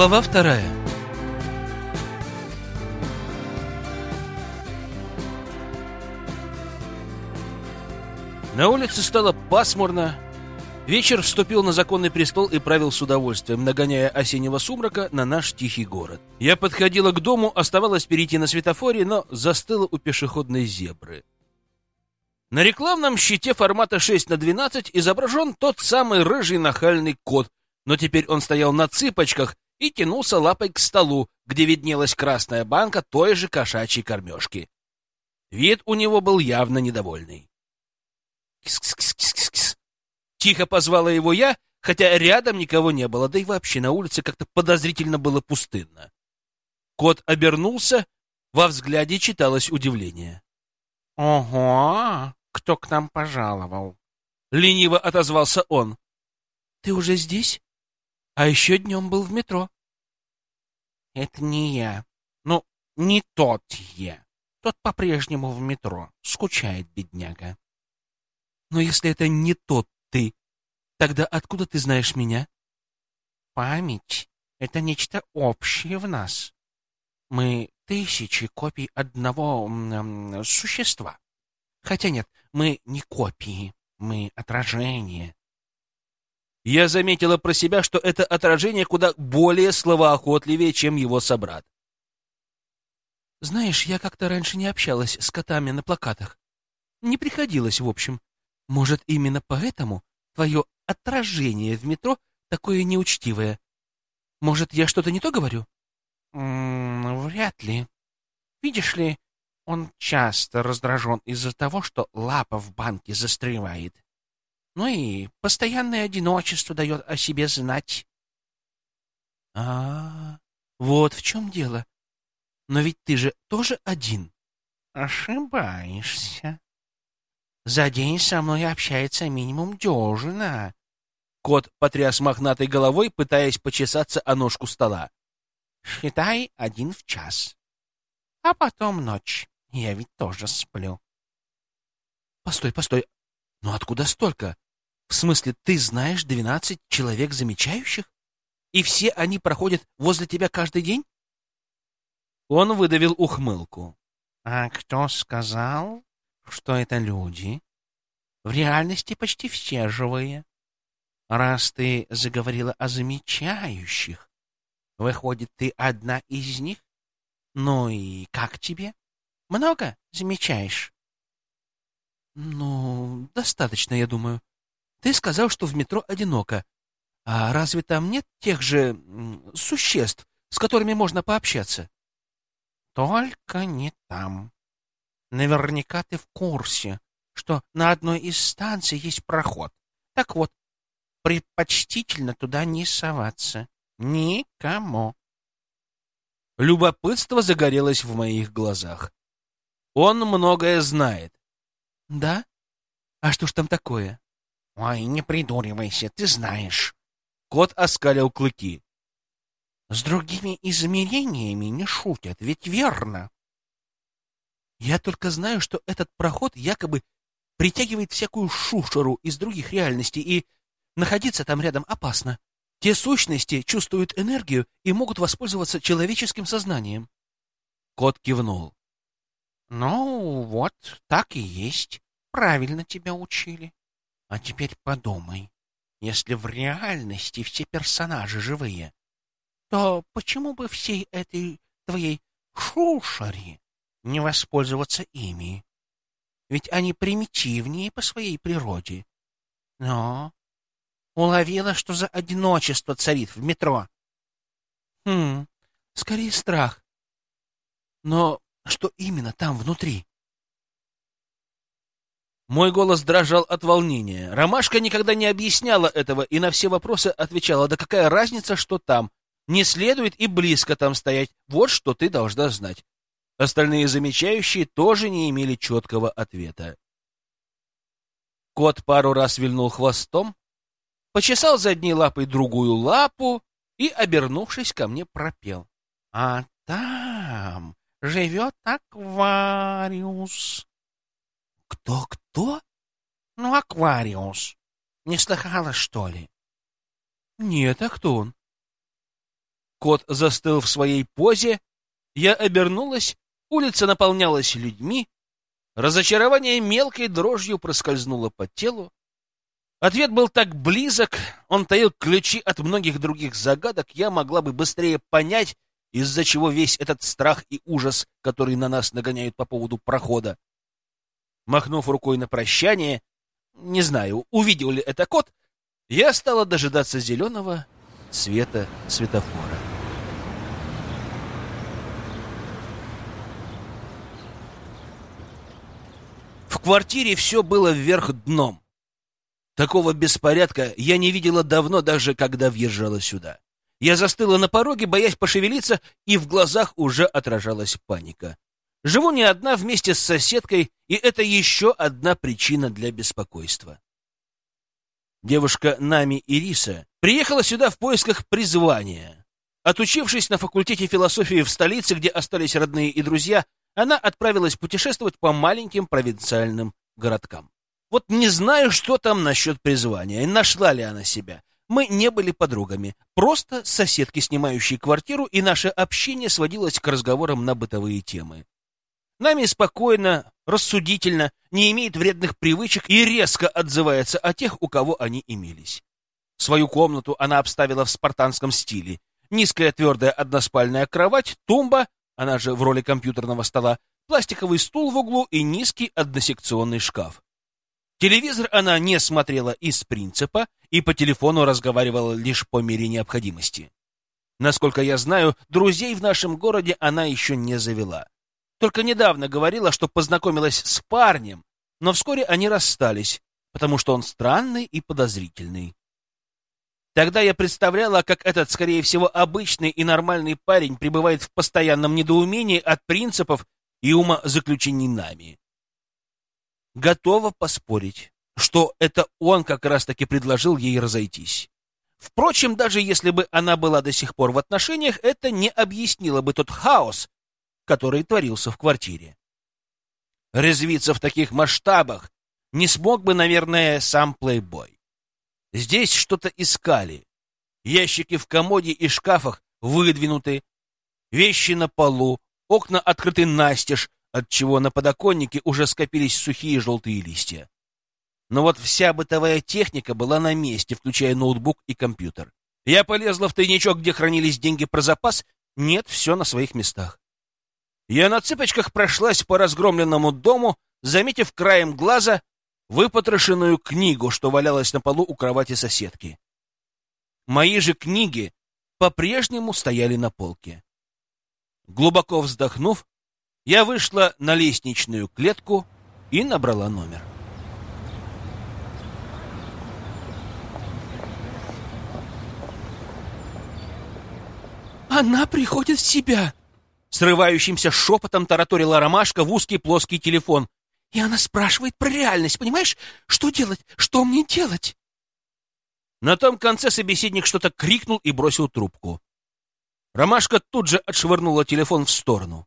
Глава вторая. На улице стало пасмурно. Вечер вступил на законный престол и правил с удовольствием, нагоняя осеннего сумрака на наш тихий город. Я подходила к дому, оставалось перейти на светофоре, но застыла у пешеходной зебры. На рекламном щите формата 6 на 12 изображен тот самый рыжий нахальный кот, но теперь он стоял на цыпочках и тянулся лапой к столу, где виднелась красная банка той же кошачьей кормежки. Вид у него был явно недовольный. «Кис-кис-кис-кис-кис!» Тихо позвала его я, хотя рядом никого не было, да и вообще на улице как-то подозрительно было пустынно. Кот обернулся, во взгляде читалось удивление. «Ого! Кто к нам пожаловал?» Лениво отозвался он. «Ты уже здесь? А еще днем был в метро». «Это не я. Ну, не тот я. Тот по-прежнему в метро. Скучает, бедняга». «Но если это не тот ты, тогда откуда ты знаешь меня?» «Память — это нечто общее в нас. Мы тысячи копий одного существа. Хотя нет, мы не копии, мы отражение. Я заметила про себя, что это отражение куда более словоохотливее, чем его собрат. Знаешь, я как-то раньше не общалась с котами на плакатах. Не приходилось, в общем. Может, именно поэтому твое отражение в метро такое неучтивое? Может, я что-то не то говорю? М -м, вряд ли. Видишь ли, он часто раздражен из-за того, что лапа в банке застревает. Ну и постоянное одиночество дает о себе знать. А, -а, -а вот в чем дело. Но ведь ты же тоже один. Ошибаешься. За день со мной общается минимум дюжина. Кот потряс мохнатой головой, пытаясь почесаться о ножку стола. Считай один в час. А потом ночь. Я ведь тоже сплю. Постой, постой. Но откуда столько? В смысле, ты знаешь двенадцать человек замечающих? И все они проходят возле тебя каждый день? Он выдавил ухмылку. А кто сказал, что это люди? В реальности почти все живые. Раз ты заговорила о замечающих, Выходит, ты одна из них? Ну и как тебе? Много замечаешь? Ну, достаточно, я думаю. Ты сказал, что в метро одиноко. А разве там нет тех же существ, с которыми можно пообщаться? Только не там. Наверняка ты в курсе, что на одной из станций есть проход. Так вот, предпочтительно туда не соваться. Никому. Любопытство загорелось в моих глазах. Он многое знает. Да? А что ж там такое? Ой, не придуривайся, ты знаешь. Кот оскалил клыки. С другими измерениями не шутят, ведь верно? Я только знаю, что этот проход якобы притягивает всякую шушеру из других реальностей, и находиться там рядом опасно. Те сущности чувствуют энергию и могут воспользоваться человеческим сознанием. Кот кивнул. Ну, вот, так и есть. Правильно тебя учили. А теперь подумай. Если в реальности все персонажи живые, то почему бы всей этой твоей шушаре не воспользоваться ими? Ведь они примитивнее по своей природе. Но Уловила, что за одиночество царит в метро. Хм, скорее страх. Но что именно там внутри? Мой голос дрожал от волнения. Ромашка никогда не объясняла этого и на все вопросы отвечала, да какая разница, что там. Не следует и близко там стоять. Вот что ты должна знать. Остальные замечающие тоже не имели четкого ответа. Кот пару раз вильнул хвостом, почесал задней лапой другую лапу и, обернувшись ко мне, пропел. — А там живет Аквариус. — Кто-кто? — Ну, Аквариус. Не слыхала, что ли? — Нет, а кто он? кот застыл в своей позе, я обернулась, улица наполнялась людьми, разочарование мелкой дрожью проскользнуло по телу. Ответ был так близок, он таил ключи от многих других загадок, я могла бы быстрее понять, из-за чего весь этот страх и ужас, который на нас нагоняют по поводу прохода. Махнув рукой на прощание, не знаю, увидел ли это кот, я стала дожидаться зеленого света светофора. В квартире все было вверх дном. Такого беспорядка я не видела давно, даже когда въезжала сюда. Я застыла на пороге, боясь пошевелиться, и в глазах уже отражалась паника. Живу не одна вместе с соседкой, и это еще одна причина для беспокойства. Девушка Нами Ириса приехала сюда в поисках призвания. Отучившись на факультете философии в столице, где остались родные и друзья, она отправилась путешествовать по маленьким провинциальным городкам. Вот не знаю, что там насчет призвания, нашла ли она себя. Мы не были подругами, просто соседки, снимающие квартиру, и наше общение сводилось к разговорам на бытовые темы. Нами спокойно, рассудительно, не имеет вредных привычек и резко отзывается о тех, у кого они имелись. Свою комнату она обставила в спартанском стиле. Низкая твердая односпальная кровать, тумба, она же в роли компьютерного стола, пластиковый стул в углу и низкий односекционный шкаф. Телевизор она не смотрела из принципа и по телефону разговаривала лишь по мере необходимости. Насколько я знаю, друзей в нашем городе она еще не завела. Только недавно говорила, что познакомилась с парнем, но вскоре они расстались, потому что он странный и подозрительный. Тогда я представляла, как этот, скорее всего, обычный и нормальный парень пребывает в постоянном недоумении от принципов и ума заключений нами. Готова поспорить, что это он как раз-таки предложил ей разойтись. Впрочем, даже если бы она была до сих пор в отношениях, это не объяснило бы тот хаос, который творился в квартире. Резвиться в таких масштабах не смог бы, наверное, сам плейбой. Здесь что-то искали. Ящики в комоде и шкафах выдвинуты, вещи на полу, окна открыты настежь, отчего на подоконнике уже скопились сухие желтые листья. Но вот вся бытовая техника была на месте, включая ноутбук и компьютер. Я полезла в тайничок, где хранились деньги про запас. Нет, все на своих местах. Я на цыпочках прошлась по разгромленному дому, заметив краем глаза выпотрошенную книгу, что валялась на полу у кровати соседки. Мои же книги по-прежнему стояли на полке. Глубоко вздохнув, я вышла на лестничную клетку и набрала номер. «Она приходит в себя!» Срывающимся шепотом тараторила ромашка в узкий плоский телефон. И она спрашивает про реальность, понимаешь? Что делать? Что мне делать? На том конце собеседник что-то крикнул и бросил трубку. Ромашка тут же отшвырнула телефон в сторону.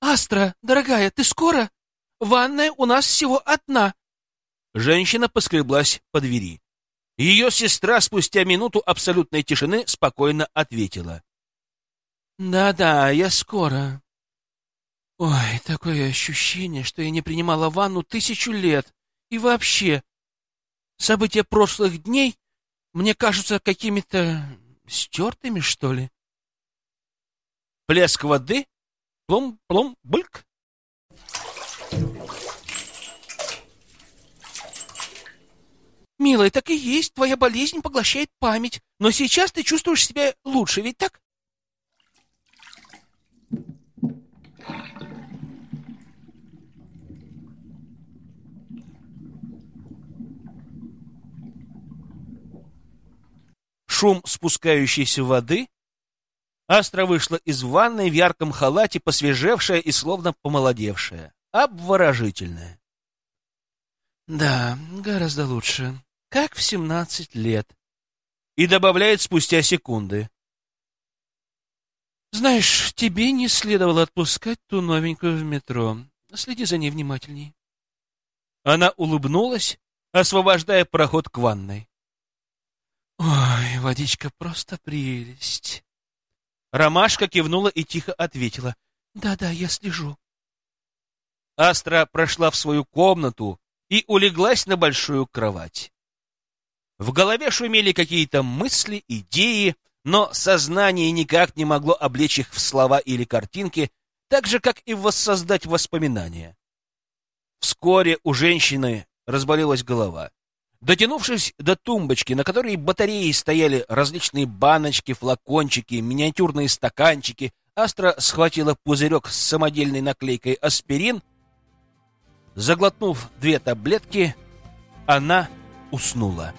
«Астра, дорогая, ты скоро? Ванная у нас всего одна». Женщина поскреблась по двери. Ее сестра спустя минуту абсолютной тишины спокойно ответила. «Да-да, я скоро». «Ой, такое ощущение, что я не принимала ванну тысячу лет. И вообще, события прошлых дней мне кажутся какими-то стертыми, что ли». Плеск воды, плом-плом-бульк. «Милая, так и есть, твоя болезнь поглощает память, но сейчас ты чувствуешь себя лучше, ведь так?» Шум спускающейся воды. Астра вышла из ванной в ярком халате, посвежевшая и словно помолодевшая. Обворожительная. Да, гораздо лучше. Как в семнадцать лет. И добавляет спустя секунды. Знаешь, тебе не следовало отпускать ту новенькую в метро. Следи за ней внимательней. Она улыбнулась, освобождая проход к ванной. Ой, водичка просто прелесть. Ромашка кивнула и тихо ответила. Да-да, я слежу. Астра прошла в свою комнату и улеглась на большую кровать. В голове шумели какие-то мысли, идеи, но сознание никак не могло облечь их в слова или картинки, так же, как и воссоздать воспоминания. Вскоре у женщины разболелась голова. Дотянувшись до тумбочки, на которой батареи стояли различные баночки, флакончики, миниатюрные стаканчики, Астра схватила пузырек с самодельной наклейкой «Аспирин». Заглотнув две таблетки, она уснула.